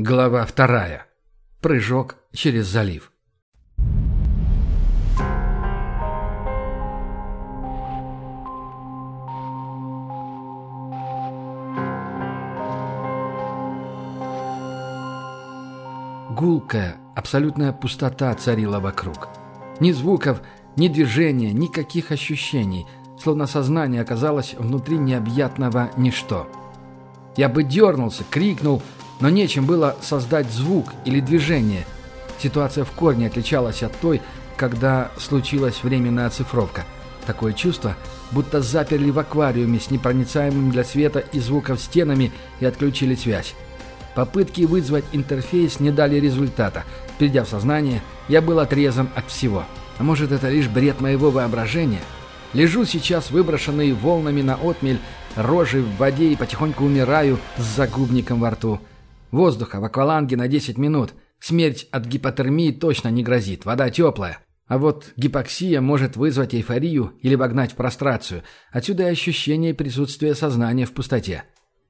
Глава вторая. Прыжок через залив. Гулкая, абсолютная пустота царила вокруг. Ни звуков, ни движения, никаких ощущений, словно сознание оказалось внутри необъятного ничто. Я бы дернулся, крикнул, но нечем было создать звук или движение. Ситуация в корне отличалась от той, когда случилась временная оцифровка. Такое чувство, будто заперли в аквариуме с непроницаемым для света и звуков стенами и отключили связь. Попытки вызвать интерфейс не дали результата. Придя в сознание, я был отрезан от всего. А может, это лишь бред моего воображения? Лежу сейчас выброшенный волнами на отмель, рожей в воде и потихоньку умираю с загубником во рту. Воздуха в акваланге на 10 минут. Смерть от гипотермии точно не грозит, вода теплая. А вот гипоксия может вызвать эйфорию или вогнать в прострацию. Отсюда и ощущение присутствия сознания в пустоте.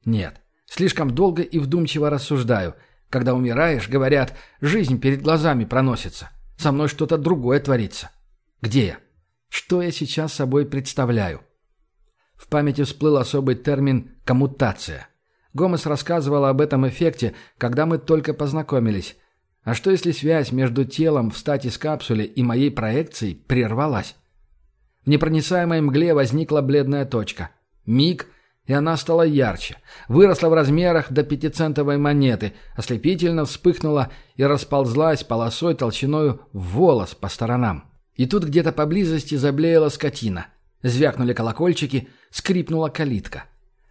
Нет, слишком долго и вдумчиво рассуждаю. Когда умираешь, говорят, жизнь перед глазами проносится. Со мной что-то другое творится. Где я? Что я сейчас собой представляю? В памяти всплыл особый термин «коммутация». Гомес рассказывал об этом эффекте, когда мы только познакомились. А что если связь между телом в статис-капсуле и моей проекцией прервалась? В непроницаемой мгле возникла бледная точка. Миг, и она стала ярче. Выросла в размерах до пятицентовой монеты, ослепительно вспыхнула и расползлась полосой толщиною в волос по сторонам. И тут где-то поблизости заблеяла скотина. Звякнули колокольчики, скрипнула калитка.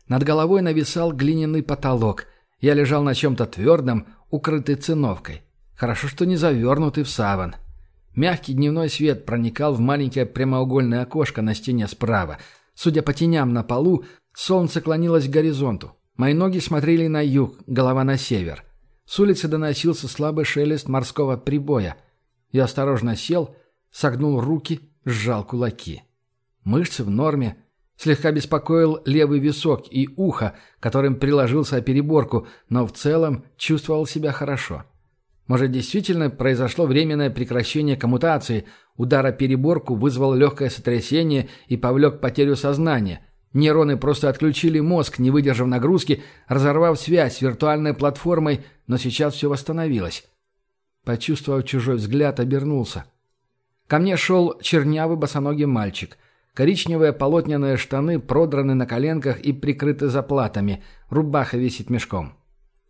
Над головой нависал глиняный потолок. Я лежал на чем-то твердом, укрытый циновкой. Хорошо, что не завернутый в саван. Мягкий дневной свет проникал в маленькое прямоугольное окошко на стене справа. Судя по теням на полу, солнце клонилось к горизонту. Мои ноги смотрели на юг, голова на север. С улицы доносился слабый шелест морского прибоя. Я осторожно сел, согнул руки, сжал кулаки. Мышцы в норме, Слегка беспокоил левый висок и ухо, которым приложился о переборку, но в целом чувствовал себя хорошо. Может, действительно произошло временное прекращение коммутации, удар о переборку вызвал легкое сотрясение и повлек потерю сознания. Нейроны просто отключили мозг, не выдержав нагрузки, разорвав связь с виртуальной платформой, но сейчас все восстановилось. Почувствовав чужой взгляд, обернулся. Ко мне шел чернявый босоногий мальчик – Коричневые полотняные штаны продраны на коленках и прикрыты заплатами, рубаха висит мешком.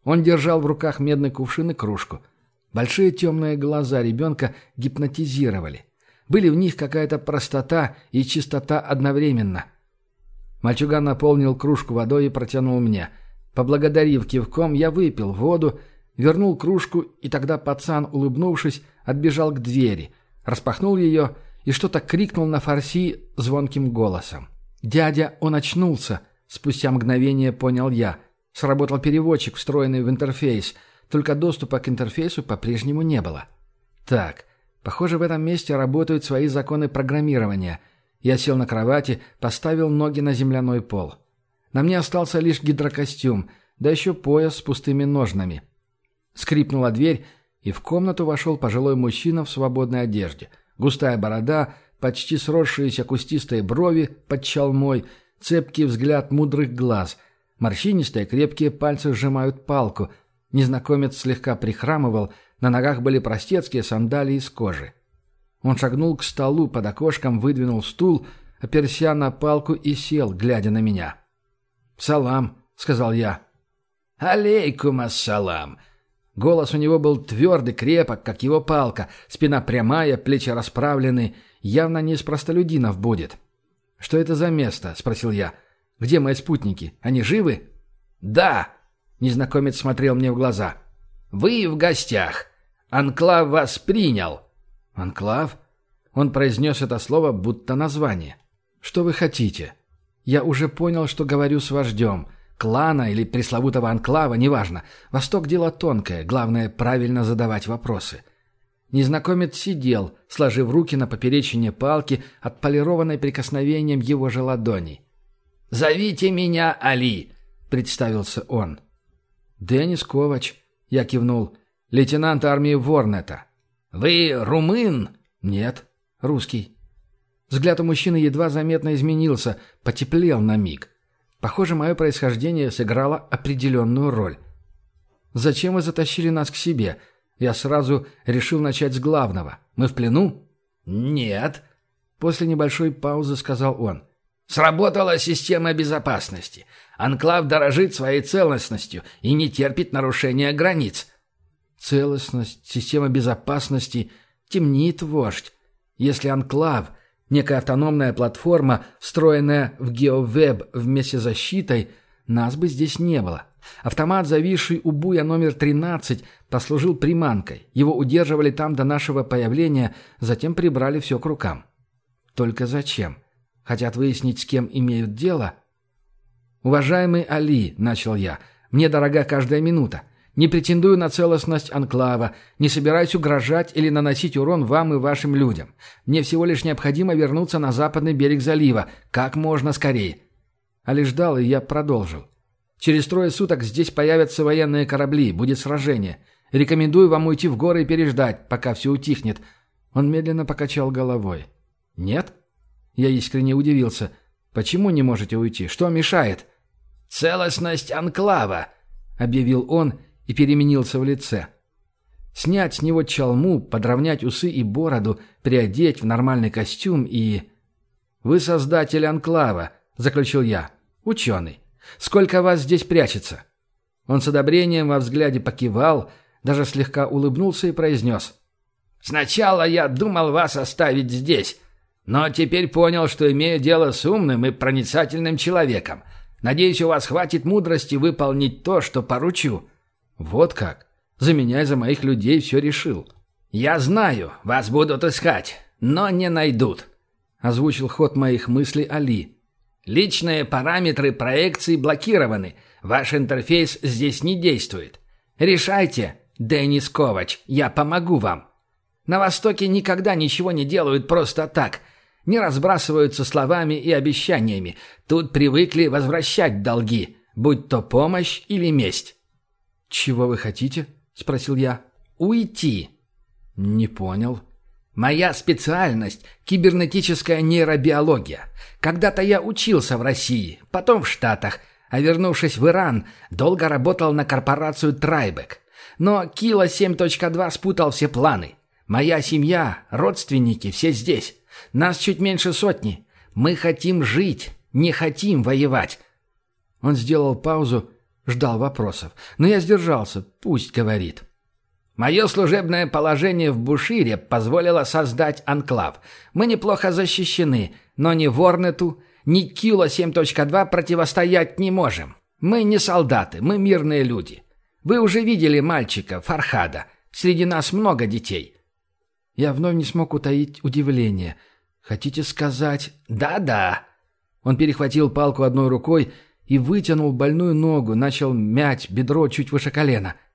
Он держал в руках медный кувшин и кружку. Большие темные глаза ребенка гипнотизировали. Были в них какая-то простота и чистота одновременно. Мальчуган наполнил кружку водой и протянул мне. Поблагодарив кивком, я выпил воду, вернул кружку, и тогда пацан, улыбнувшись, отбежал к двери, распахнул ее и что-то крикнул на фарси звонким голосом. «Дядя, он очнулся!» Спустя мгновение понял я. Сработал переводчик, встроенный в интерфейс, только доступа к интерфейсу по-прежнему не было. Так, похоже, в этом месте работают свои законы программирования. Я сел на кровати, поставил ноги на земляной пол. На мне остался лишь гидрокостюм, да еще пояс с пустыми ножнами. Скрипнула дверь, и в комнату вошел пожилой мужчина в свободной одежде – Густая борода, почти сросшиеся кустистые брови под чалмой, цепкий взгляд мудрых глаз. Морщинистые крепкие пальцы сжимают палку. Незнакомец слегка прихрамывал, на ногах были простецкие сандалии из кожи. Он шагнул к столу под окошком, выдвинул стул, оперся на палку и сел, глядя на меня. «Салам», — сказал я. «Алейкум ассалам», Голос у него был твердый, крепок, как его палка, спина прямая, плечи расправлены, явно не из простолюдинов будет. «Что это за место?» — спросил я. «Где мои спутники? Они живы?» «Да!» — незнакомец смотрел мне в глаза. «Вы в гостях. Анклав вас принял». «Анклав?» Он произнес это слово, будто название. «Что вы хотите?» «Я уже понял, что говорю с вождем клана или пресловутого анклава, неважно. Восток – дело тонкое, главное – правильно задавать вопросы. Незнакомец сидел, сложив руки на поперечине палки, отполированной прикосновением его же ладоней. «Зовите меня Али», – представился он. «Денис Ковач». Я кивнул. «Лейтенант армии Ворнета». «Вы румын?» «Нет, русский». Взгляд у мужчины едва заметно изменился, потеплел на миг. Похоже, мое происхождение сыграло определенную роль. «Зачем вы затащили нас к себе?» Я сразу решил начать с главного. «Мы в плену?» «Нет», — после небольшой паузы сказал он. «Сработала система безопасности. Анклав дорожит своей целостностью и не терпит нарушения границ». «Целостность, система безопасности, темнит вождь. Если Анклав — некая автономная платформа, встроенная в GeoWeb вместе с защитой, нас бы здесь не было. Автомат, зависший у буя номер 13, послужил приманкой. Его удерживали там до нашего появления, затем прибрали все к рукам. Только зачем? Хотят выяснить, с кем имеют дело? «Уважаемый Али», — начал я, — «мне дорога каждая минута. Не претендую на целостность анклава, не собираюсь угрожать или наносить урон вам и вашим людям. Мне всего лишь необходимо вернуться на западный берег залива, как можно скорее». Али ждал, и я продолжил. Через трое суток здесь появятся военные корабли, будет сражение. Рекомендую вам уйти в горы и переждать, пока все утихнет». Он медленно покачал головой. «Нет?» Я искренне удивился. «Почему не можете уйти? Что мешает?» «Целостность анклава», — объявил он и переменился в лице. Снять с него чалму, подровнять усы и бороду, приодеть в нормальный костюм и... «Вы создатель анклава», — заключил я. «Ученый. Сколько вас здесь прячется?» Он с одобрением во взгляде покивал, даже слегка улыбнулся и произнес. «Сначала я думал вас оставить здесь, но теперь понял, что имею дело с умным и проницательным человеком. Надеюсь, у вас хватит мудрости выполнить то, что поручу». «Вот как? За меня и за моих людей все решил». «Я знаю, вас будут искать, но не найдут», — озвучил ход моих мыслей Али. Личные параметры проекции блокированы. Ваш интерфейс здесь не действует. Решайте, Денис Ковач, я помогу вам. На Востоке никогда ничего не делают просто так. Не разбрасываются словами и обещаниями. Тут привыкли возвращать долги, будь то помощь или месть. «Чего вы хотите?» – спросил я. «Уйти». «Не понял». Моя специальность – кибернетическая нейробиология. Когда-то я учился в России, потом в Штатах, а вернувшись в Иран, долго работал на корпорацию Трайбек. Но Кила 7.2 спутал все планы. Моя семья, родственники, все здесь. Нас чуть меньше сотни. Мы хотим жить, не хотим воевать. Он сделал паузу, ждал вопросов. Но я сдержался, пусть говорит. Мое служебное положение в Бушире позволило создать анклав. Мы неплохо защищены, но ни Ворнету, ни Кило 7.2 противостоять не можем. Мы не солдаты, мы мирные люди. Вы уже видели мальчика, Фархада. Среди нас много детей. Я вновь не смог утаить удивление. Хотите сказать «да-да»?» Он перехватил палку одной рукой и вытянул больную ногу, начал мять бедро чуть выше колена –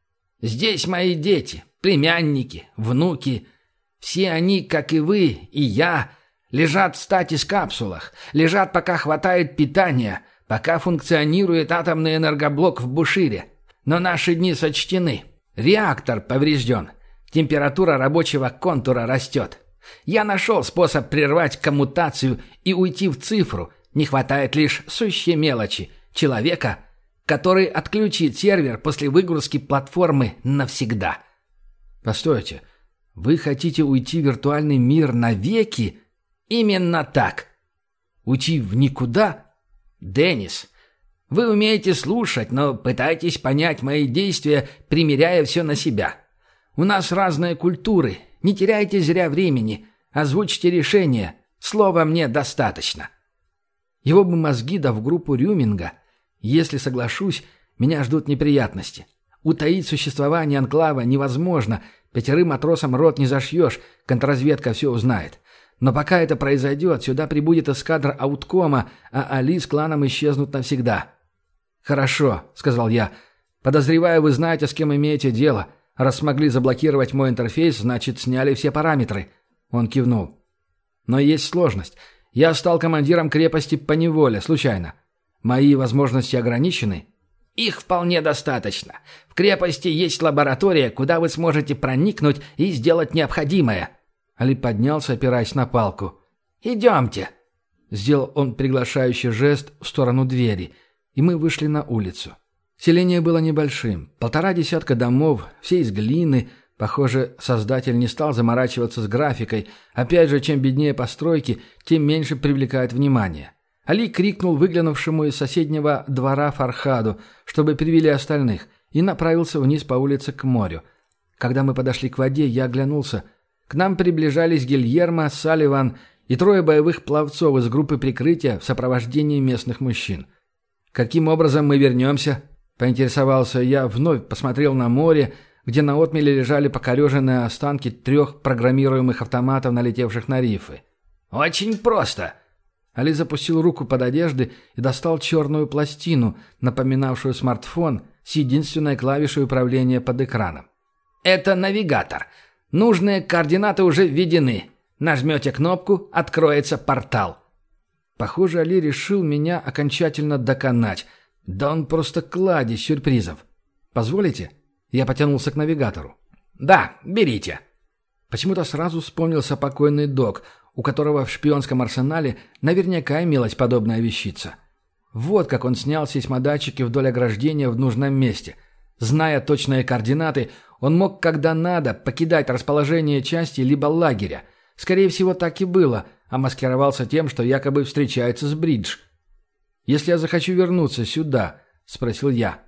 Здесь мои дети, племянники, внуки. Все они, как и вы, и я, лежат в статис-капсулах, лежат, пока хватает питания, пока функционирует атомный энергоблок в Бушире. Но наши дни сочтены. Реактор поврежден. Температура рабочего контура растет. Я нашел способ прервать коммутацию и уйти в цифру. Не хватает лишь сущей мелочи – человека – который отключит сервер после выгрузки платформы навсегда. Постойте, вы хотите уйти в виртуальный мир навеки? Именно так. Уйти в никуда? Деннис, вы умеете слушать, но пытаетесь понять мои действия, примеряя все на себя. У нас разные культуры. Не теряйте зря времени. Озвучьте решение. Слова мне достаточно. Его бы мозги да в группу Рюминга – если соглашусь, меня ждут неприятности. Утаить существование анклава невозможно. Пятерым матросам рот не зашьешь, контрразведка все узнает. Но пока это произойдет, сюда прибудет эскадра ауткома, а Али с кланом исчезнут навсегда. «Хорошо», — сказал я. «Подозреваю, вы знаете, с кем имеете дело. Раз смогли заблокировать мой интерфейс, значит, сняли все параметры». Он кивнул. «Но есть сложность. Я стал командиром крепости по неволе, случайно. Мои возможности ограничены? Их вполне достаточно. В крепости есть лаборатория, куда вы сможете проникнуть и сделать необходимое». Али поднялся, опираясь на палку. «Идемте!» Сделал он приглашающий жест в сторону двери, и мы вышли на улицу. Селение было небольшим. Полтора десятка домов, все из глины. Похоже, создатель не стал заморачиваться с графикой. Опять же, чем беднее постройки, тем меньше привлекает внимание. Али крикнул выглянувшему из соседнего двора Фархаду, чтобы привели остальных, и направился вниз по улице к морю. Когда мы подошли к воде, я оглянулся. К нам приближались Гильермо, Салливан и трое боевых пловцов из группы прикрытия в сопровождении местных мужчин. «Каким образом мы вернемся?» – поинтересовался я, вновь посмотрел на море, где на отмеле лежали покореженные останки трех программируемых автоматов, налетевших на рифы. «Очень просто!» Али запустил руку под одежды и достал черную пластину, напоминавшую смартфон с единственной клавишей управления под экраном. «Это навигатор. Нужные координаты уже введены. Нажмете кнопку, откроется портал. Похоже, Али решил меня окончательно доконать. Да он просто кладезь сюрпризов. Позволите? Я потянулся к навигатору. Да, берите. Почему-то сразу вспомнился покойный док, у которого в шпионском арсенале наверняка имелась подобная вещица. Вот как он снял сейсмодатчики вдоль ограждения в нужном месте. Зная точные координаты, он мог, когда надо, покидать расположение части либо лагеря, Скорее всего, так и было, а маскировался тем, что якобы встречается с Бридж. «Если я захочу вернуться сюда», — спросил я.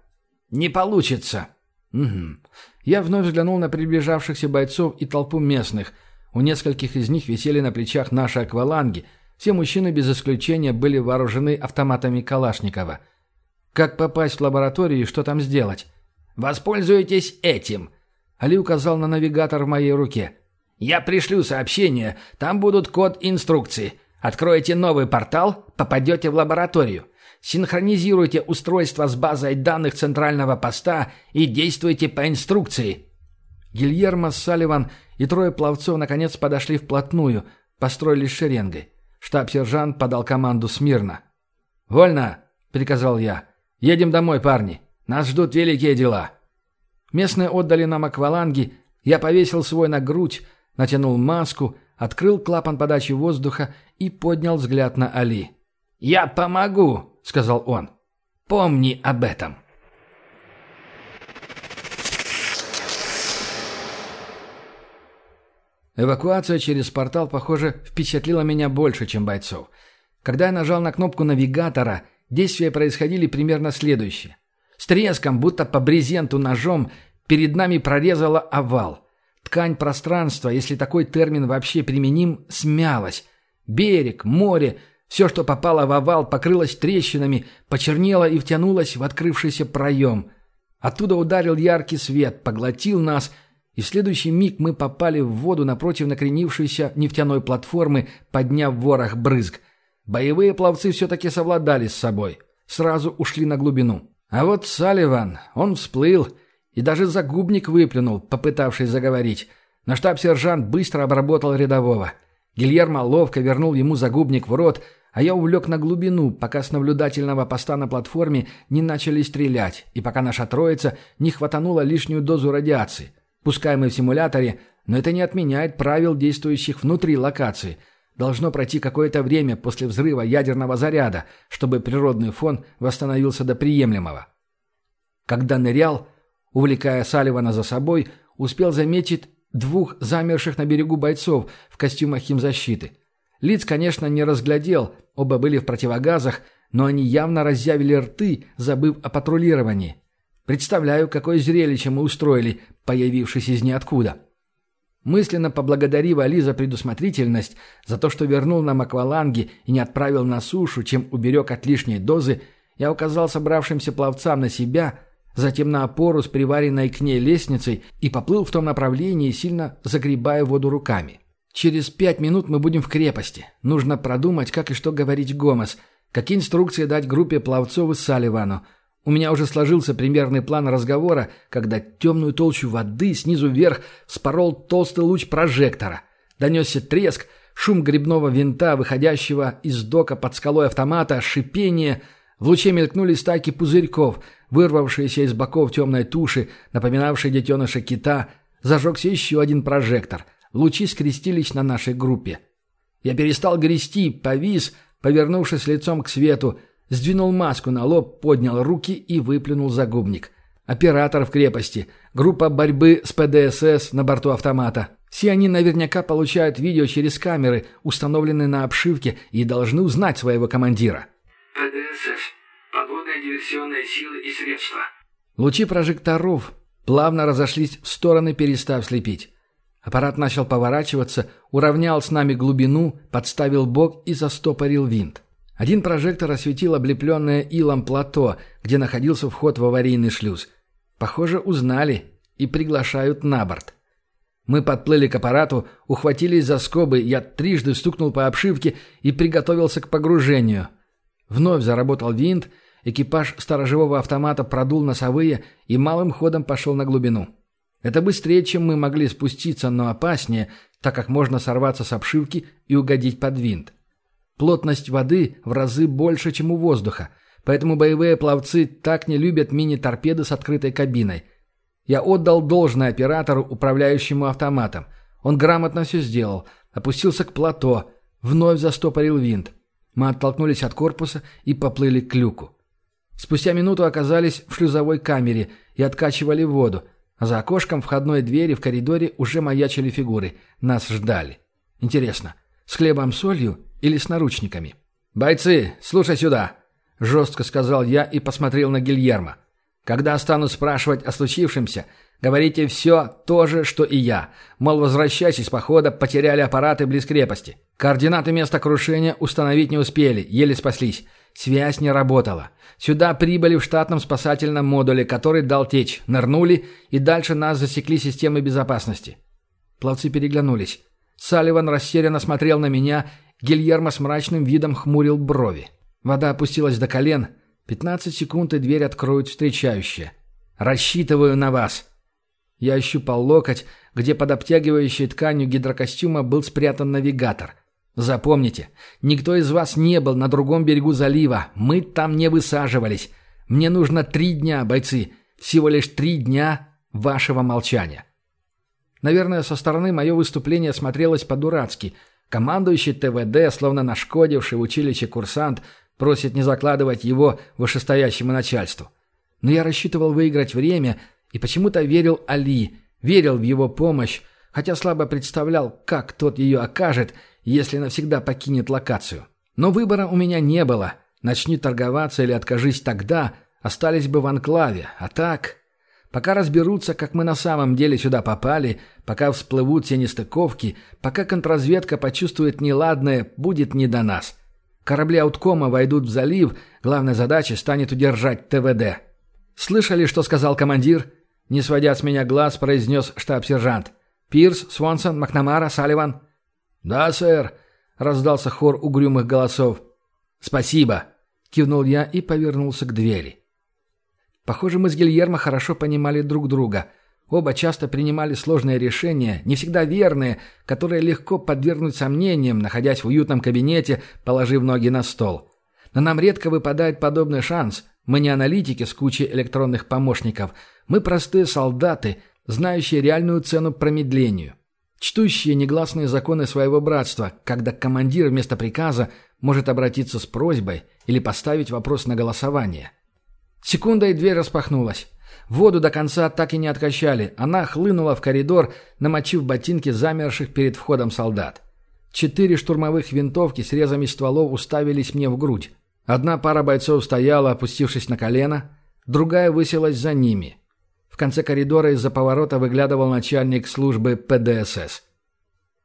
«Не получится». «Угу». Я вновь взглянул на приближавшихся бойцов и толпу местных. У нескольких из них висели на плечах наши акваланги. Все мужчины без исключения были вооружены автоматами Калашникова. «Как попасть в лабораторию и что там сделать?» «Воспользуйтесь этим», — Али указал на навигатор в моей руке. Я пришлю сообщение, там будут код инструкции. Откроете новый портал, попадете в лабораторию. Синхронизируйте устройство с базой данных центрального поста и действуйте по инструкции. Гильермо Салливан и трое пловцов наконец подошли вплотную, построились шеренгой. Штаб-сержант подал команду смирно. «Вольно!» — приказал я. «Едем домой, парни. Нас ждут великие дела». Местные отдали нам акваланги, я повесил свой на грудь, натянул маску, открыл клапан подачи воздуха и поднял взгляд на Али. «Я помогу», — сказал он. «Помни об этом». Эвакуация через портал, похоже, впечатлила меня больше, чем бойцов. Когда я нажал на кнопку навигатора, действия происходили примерно следующее. С треском, будто по брезенту ножом, перед нами прорезала овал. Ткань пространства, если такой термин вообще применим, смялась. Берег, море, все, что попало в овал, покрылось трещинами, почернело и втянулось в открывшийся проем. Оттуда ударил яркий свет, поглотил нас, и в следующий миг мы попали в воду напротив накренившейся нефтяной платформы, подняв ворох брызг. Боевые пловцы все-таки совладали с собой. Сразу ушли на глубину. А вот Салливан, он всплыл и даже загубник выплюнул, попытавшись заговорить. Но штаб-сержант быстро обработал рядового. Гильермо ловко вернул ему загубник в рот, а я увлек на глубину, пока с наблюдательного поста на платформе не начали стрелять, и пока наша троица не хватанула лишнюю дозу радиации. Пускай мы в симуляторе, но это не отменяет правил, действующих внутри локации. Должно пройти какое-то время после взрыва ядерного заряда, чтобы природный фон восстановился до приемлемого. Когда нырял, увлекая Салливана за собой, успел заметить двух замерших на берегу бойцов в костюмах химзащиты. Лиц, конечно, не разглядел, оба были в противогазах, но они явно разъявили рты, забыв о патрулировании. Представляю, какое зрелище мы устроили, появившись из ниоткуда. Мысленно поблагодарив Али за предусмотрительность, за то, что вернул нам акваланги и не отправил на сушу, чем уберег от лишней дозы, я указал собравшимся пловцам на себя – затем на опору с приваренной к ней лестницей и поплыл в том направлении, сильно загребая воду руками. «Через пять минут мы будем в крепости. Нужно продумать, как и что говорить Гомес, какие инструкции дать группе пловцов и Салливану. У меня уже сложился примерный план разговора, когда темную толщу воды снизу вверх спорол толстый луч прожектора. Донесся треск, шум грибного винта, выходящего из дока под скалой автомата, шипение. В луче мелькнули стайки пузырьков – Вырвавшиеся из боков темной туши, напоминавшей детеныша кита, зажегся еще один прожектор. Лучи скрестились на нашей группе. Я перестал грести, повис, повернувшись лицом к свету, сдвинул маску на лоб, поднял руки и выплюнул загубник. Оператор в крепости, группа борьбы с ПДСС на борту автомата. Все они наверняка получают видео через камеры, установленные на обшивке, и должны узнать своего командира. ПДСС. Подводные диверсионные силы и средства. Лучи прожекторов плавно разошлись в стороны, перестав слепить. Аппарат начал поворачиваться, уравнял с нами глубину, подставил бок и застопорил винт. Один прожектор осветил облепленное илом плато, где находился вход в аварийный шлюз. Похоже, узнали и приглашают на борт. Мы подплыли к аппарату, ухватились за скобы, я трижды стукнул по обшивке и приготовился к погружению. Вновь заработал винт, экипаж сторожевого автомата продул носовые и малым ходом пошел на глубину. Это быстрее, чем мы могли спуститься, но опаснее, так как можно сорваться с обшивки и угодить под винт. Плотность воды в разы больше, чем у воздуха, поэтому боевые пловцы так не любят мини-торпеды с открытой кабиной – я отдал должное оператору, управляющему автоматом. Он грамотно все сделал. Опустился к плато, вновь застопорил винт. Мы оттолкнулись от корпуса и поплыли к люку. Спустя минуту оказались в шлюзовой камере и откачивали воду, а за окошком входной двери в коридоре уже маячили фигуры. Нас ждали. Интересно, с хлебом-солью или с наручниками? «Бойцы, слушай сюда!» – жестко сказал я и посмотрел на Гильермо. Когда стану спрашивать о случившемся, говорите все то же, что и я. Мол, возвращайтесь с похода, потеряли аппараты близ крепости. Координаты места крушения установить не успели, еле спаслись. Связь не работала. Сюда прибыли в штатном спасательном модуле, который дал течь. Нырнули, и дальше нас засекли системы безопасности. Пловцы переглянулись. Салливан растерянно смотрел на меня, Гильермо с мрачным видом хмурил брови. Вода опустилась до колен — Пятнадцать секунд, и дверь откроют встречающие. Рассчитываю на вас. Я ощупал локоть, где под обтягивающей тканью гидрокостюма был спрятан навигатор. Запомните, никто из вас не был на другом берегу залива. Мы там не высаживались. Мне нужно три дня, бойцы. Всего лишь три дня вашего молчания. Наверное, со стороны мое выступление смотрелось по-дурацки. Командующий ТВД, словно нашкодивший в училище курсант, Просит не закладывать его вышестоящему начальству. Но я рассчитывал выиграть время и почему-то верил Али, верил в его помощь, хотя слабо представлял, как тот ее окажет, если навсегда покинет локацию. Но выбора у меня не было. Начни торговаться или откажись тогда, остались бы в анклаве. А так... Пока разберутся, как мы на самом деле сюда попали, пока всплывут все нестыковки, пока контрразведка почувствует неладное, будет не до нас. Корабли Ауткома войдут в залив, главной задачей станет удержать ТВД. «Слышали, что сказал командир?» Не сводя с меня глаз, произнес штаб-сержант. «Пирс, Свонсон, Макнамара, Салливан?» «Да, сэр», — раздался хор угрюмых голосов. «Спасибо», — кивнул я и повернулся к двери. Похоже, мы с Гильермо хорошо понимали друг друга — Оба часто принимали сложные решения, не всегда верные, которые легко подвергнуть сомнениям, находясь в уютном кабинете, положив ноги на стол. Но нам редко выпадает подобный шанс. Мы не аналитики с кучей электронных помощников. Мы простые солдаты, знающие реальную цену промедлению. Чтущие негласные законы своего братства, когда командир вместо приказа может обратиться с просьбой или поставить вопрос на голосование. Секунда, и дверь распахнулась. Воду до конца так и не откачали. Она хлынула в коридор, намочив ботинки замерших перед входом солдат. Четыре штурмовых винтовки с резами стволов уставились мне в грудь. Одна пара бойцов стояла, опустившись на колено, другая высилась за ними. В конце коридора из-за поворота выглядывал начальник службы ПДСС.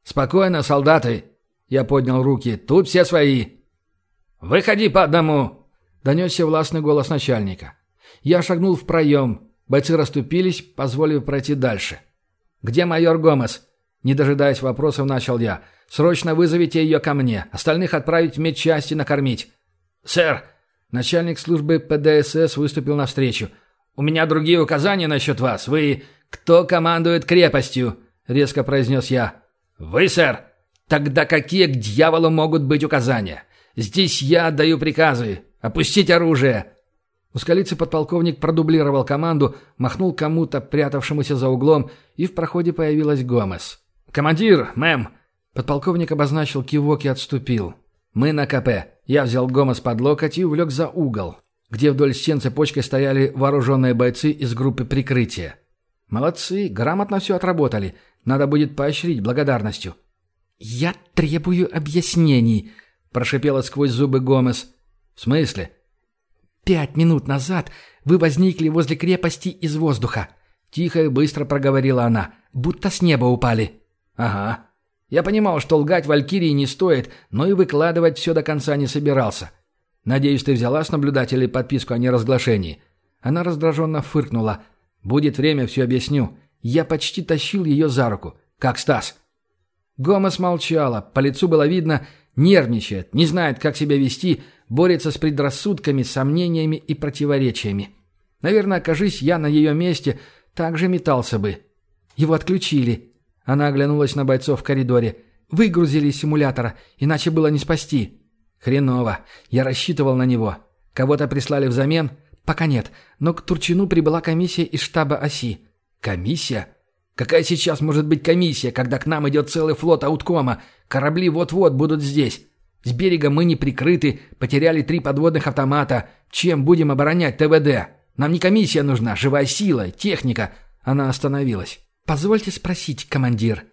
«Спокойно, солдаты!» Я поднял руки. «Тут все свои!» «Выходи по одному!» Донесся властный голос начальника. Я шагнул в проем. Бойцы расступились, позволив пройти дальше. «Где майор Гомес?» Не дожидаясь вопросов, начал я. «Срочно вызовите ее ко мне. Остальных отправить в медчасти накормить». «Сэр!» Начальник службы ПДСС выступил навстречу. «У меня другие указания насчет вас. Вы... Кто командует крепостью?» Резко произнес я. «Вы, сэр!» «Тогда какие к дьяволу могут быть указания? Здесь я отдаю приказы. Опустить оружие!» У скалицы подполковник продублировал команду, махнул кому-то, прятавшемуся за углом, и в проходе появилась Гомес. «Командир, мэм!» Подполковник обозначил кивок и отступил. «Мы на КП». Я взял Гомес под локоть и увлек за угол, где вдоль стен цепочкой стояли вооруженные бойцы из группы прикрытия. «Молодцы, грамотно все отработали. Надо будет поощрить благодарностью». «Я требую объяснений», – прошипела сквозь зубы Гомес. «В смысле?» «Пять минут назад вы возникли возле крепости из воздуха», – тихо и быстро проговорила она, – «будто с неба упали». «Ага». Я понимал, что лгать Валькирии не стоит, но и выкладывать все до конца не собирался. «Надеюсь, ты взяла с наблюдателей подписку о неразглашении?» Она раздраженно фыркнула. «Будет время, все объясню. Я почти тащил ее за руку. Как Стас?» Гомес молчала. По лицу было видно, нервничает, не знает, как себя вести, борется с предрассудками, сомнениями и противоречиями. Наверное, окажись я на ее месте, так же метался бы. Его отключили. Она оглянулась на бойцов в коридоре. Выгрузили из симулятора, иначе было не спасти. Хреново. Я рассчитывал на него. Кого-то прислали взамен? Пока нет. Но к Турчину прибыла комиссия из штаба оси. Комиссия? Какая сейчас может быть комиссия, когда к нам идет целый флот ауткома? Корабли вот-вот будут здесь. С берега мы не прикрыты, потеряли три подводных автомата. Чем будем оборонять ТВД? Нам не комиссия нужна, живая сила, техника. Она остановилась. «Позвольте спросить, командир».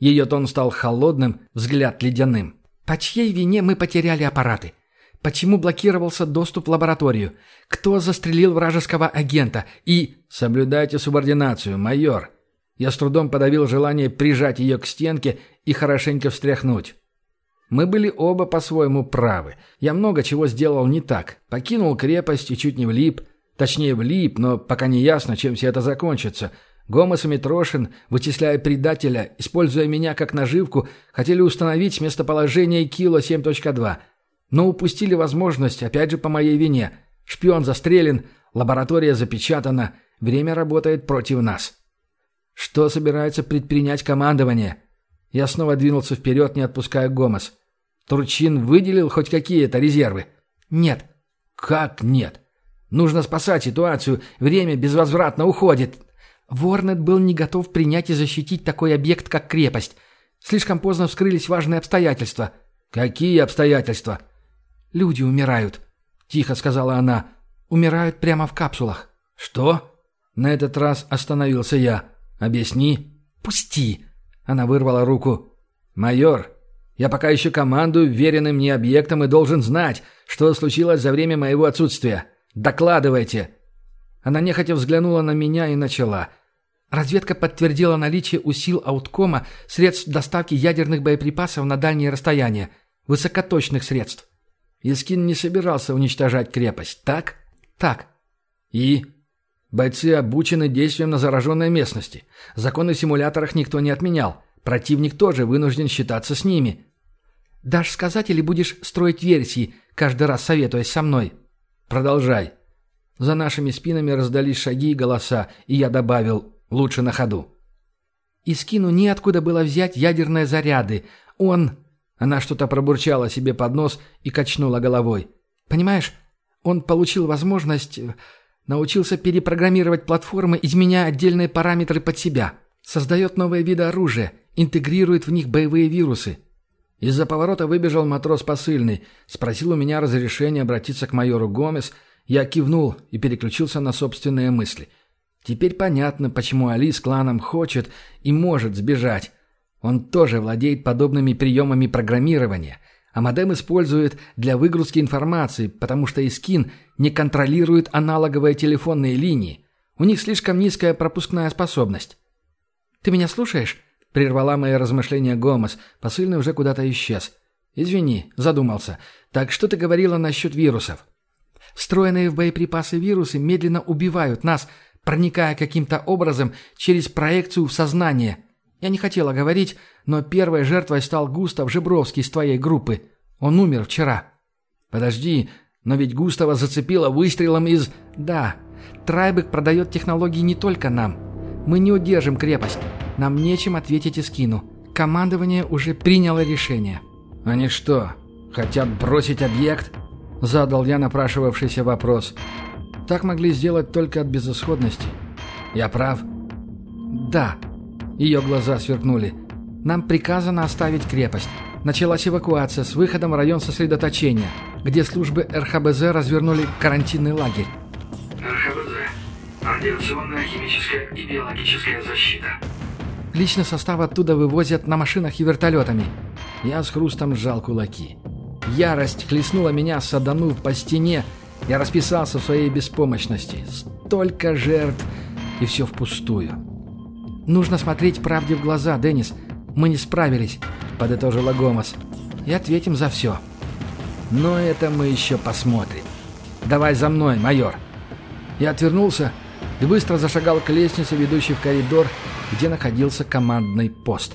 Ее тон стал холодным, взгляд ледяным. «По чьей вине мы потеряли аппараты? Почему блокировался доступ в лабораторию? Кто застрелил вражеского агента? И...» «Соблюдайте субординацию, майор». Я с трудом подавил желание прижать ее к стенке и хорошенько встряхнуть. Мы были оба по-своему правы. Я много чего сделал не так. Покинул крепость и чуть не влип. Точнее, влип, но пока не ясно, чем все это закончится – Гомес и Митрошин, вычисляя предателя, используя меня как наживку, хотели установить местоположение Кило 7.2. Но упустили возможность, опять же по моей вине. Шпион застрелен, лаборатория запечатана, время работает против нас. Что собирается предпринять командование? Я снова двинулся вперед, не отпуская Гомес. Турчин выделил хоть какие-то резервы? Нет. Как нет? Нужно спасать ситуацию, время безвозвратно уходит. Ворнет был не готов принять и защитить такой объект, как крепость. Слишком поздно вскрылись важные обстоятельства. «Какие обстоятельства?» «Люди умирают», — тихо сказала она. «Умирают прямо в капсулах». «Что?» На этот раз остановился я. «Объясни». «Пусти!» Она вырвала руку. «Майор, я пока еще командую веренным мне объектом и должен знать, что случилось за время моего отсутствия. Докладывайте!» Она нехотя взглянула на меня и начала. Разведка подтвердила наличие у сил Ауткома средств доставки ядерных боеприпасов на дальние расстояния. Высокоточных средств. Искин не собирался уничтожать крепость, так? Так. И? Бойцы обучены действиям на зараженной местности. Законы в симуляторах никто не отменял. Противник тоже вынужден считаться с ними. Дашь сказать или будешь строить версии, каждый раз советуясь со мной? Продолжай. За нашими спинами раздались шаги и голоса, и я добавил «лучше на ходу». Искину неоткуда было взять ядерные заряды. Он... Она что-то пробурчала себе под нос и качнула головой. «Понимаешь, он получил возможность... Научился перепрограммировать платформы, изменяя отдельные параметры под себя. Создает новые виды оружия, интегрирует в них боевые вирусы. Из-за поворота выбежал матрос посыльный, спросил у меня разрешения обратиться к майору Гомес – я кивнул и переключился на собственные мысли. Теперь понятно, почему Али с кланом хочет и может сбежать. Он тоже владеет подобными приемами программирования, а модем использует для выгрузки информации, потому что Искин не контролирует аналоговые телефонные линии. У них слишком низкая пропускная способность. «Ты меня слушаешь?» – прервала мои размышления Гомес. Посыльный уже куда-то исчез. «Извини, задумался. Так что ты говорила насчет вирусов?» Встроенные в боеприпасы вирусы медленно убивают нас, проникая каким-то образом через проекцию в сознание. Я не хотела говорить, но первой жертвой стал Густав Жебровский из твоей группы. Он умер вчера. Подожди, но ведь Густава зацепило выстрелом из... Да, Трайбек продает технологии не только нам. Мы не удержим крепость. Нам нечем ответить Искину. Командование уже приняло решение. Они что, хотят бросить объект? Задал я напрашивавшийся вопрос. Так могли сделать только от безысходности. Я прав? Да. Ее глаза сверкнули. Нам приказано оставить крепость. Началась эвакуация с выходом в район сосредоточения, где службы РХБЗ развернули карантинный лагерь. РХБЗ. Радиационная, химическая и биологическая защита. Личный состав оттуда вывозят на машинах и вертолетами. Я с хрустом сжал кулаки. Ярость хлестнула меня, саданув по стене. Я расписался в своей беспомощности. Столько жертв, и все впустую. «Нужно смотреть правде в глаза, Деннис. Мы не справились», — подытожила Гомос. «И ответим за все». «Но это мы еще посмотрим. Давай за мной, майор». Я отвернулся и быстро зашагал к лестнице, ведущей в коридор, где находился командный пост.